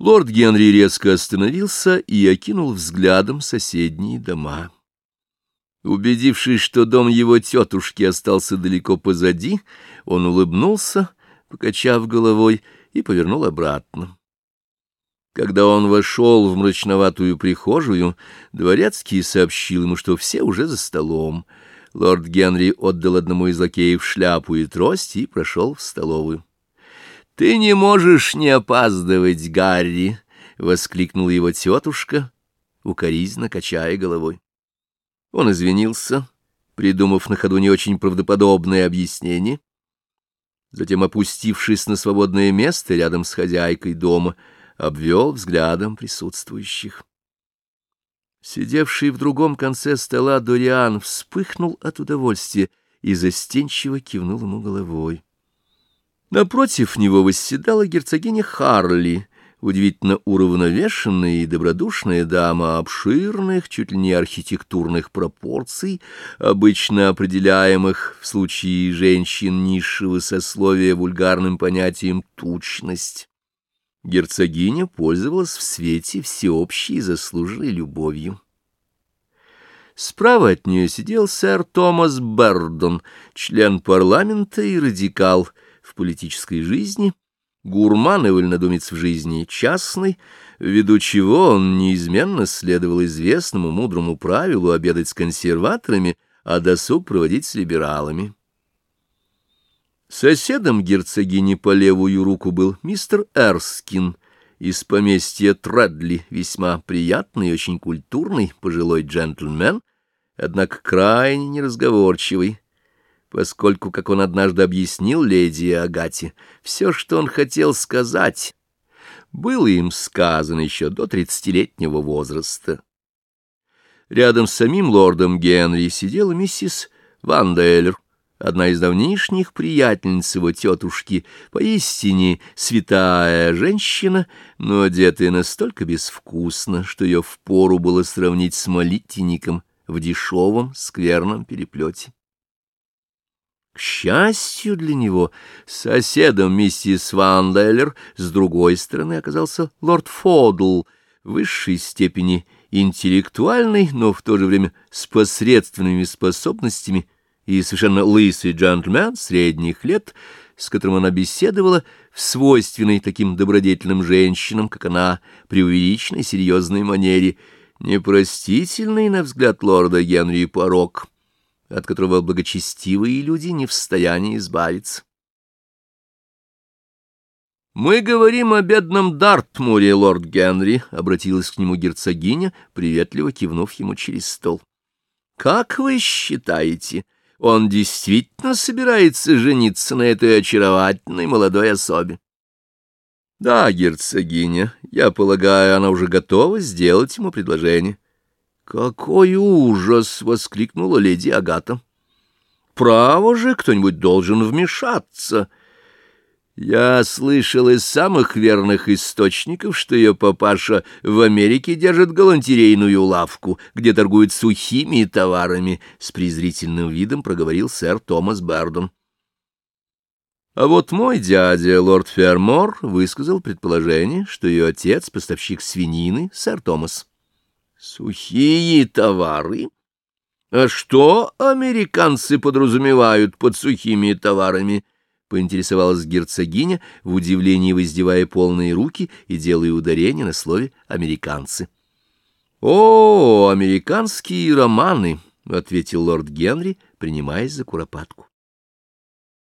Лорд Генри резко остановился и окинул взглядом соседние дома. Убедившись, что дом его тетушки остался далеко позади, он улыбнулся, покачав головой, и повернул обратно. Когда он вошел в мрачноватую прихожую, дворецкий сообщил ему, что все уже за столом. Лорд Генри отдал одному из лакеев шляпу и трость и прошел в столовую. — Ты не можешь не опаздывать, Гарри! — воскликнула его тетушка, укоризненно качая головой. Он извинился, придумав на ходу не очень правдоподобное объяснение. Затем, опустившись на свободное место рядом с хозяйкой дома, обвел взглядом присутствующих. Сидевший в другом конце стола Дориан вспыхнул от удовольствия и застенчиво кивнул ему головой. Напротив него восседала герцогиня Харли, удивительно уравновешенная и добродушная дама обширных, чуть ли не архитектурных пропорций, обычно определяемых в случае женщин низшего сословия вульгарным понятием «тучность». Герцогиня пользовалась в свете всеобщей заслуженной любовью. Справа от нее сидел сэр Томас Бердон, член парламента и радикал политической жизни, гурман и вольнодумец в жизни частной, ввиду чего он неизменно следовал известному мудрому правилу обедать с консерваторами, а досуг проводить с либералами. Соседом герцогини по левую руку был мистер Эрскин из поместья Тредли, весьма приятный и очень культурный пожилой джентльмен, однако крайне неразговорчивый, поскольку, как он однажды объяснил леди Агате, все, что он хотел сказать, было им сказано еще до тридцатилетнего возраста. Рядом с самим лордом Генри сидела миссис Ванделлер, одна из давнишних приятельниц его тетушки, поистине святая женщина, но одетая настолько безвкусно, что ее впору было сравнить с молитвенником в дешевом скверном переплете. К счастью для него, соседом миссис Ванделлер с другой стороны оказался лорд Фодл, высшей степени интеллектуальный, но в то же время с посредственными способностями и совершенно лысый джентльмен средних лет, с которым она беседовала в свойственной таким добродетельным женщинам, как она, преувеличенной серьезной манере, непростительный, на взгляд лорда Генри, порог — от которого благочестивые люди не в состоянии избавиться. «Мы говорим о бедном Дартмуре, лорд Генри», — обратилась к нему герцогиня, приветливо кивнув ему через стол. «Как вы считаете, он действительно собирается жениться на этой очаровательной молодой особе?» «Да, герцогиня, я полагаю, она уже готова сделать ему предложение». «Какой ужас!» — воскликнула леди Агата. «Право же, кто-нибудь должен вмешаться!» Я слышал из самых верных источников, что ее папаша в Америке держит галантерейную лавку, где торгуют сухими товарами, — с презрительным видом проговорил сэр Томас Бардон. А вот мой дядя, лорд Фермор, высказал предположение, что ее отец — поставщик свинины, сэр Томас. Сухие товары? А что американцы подразумевают под сухими товарами? Поинтересовалась герцогиня, в удивлении воздевая полные руки и делая ударение на слове «американцы». «О, американские романы!» — ответил лорд Генри, принимаясь за куропатку.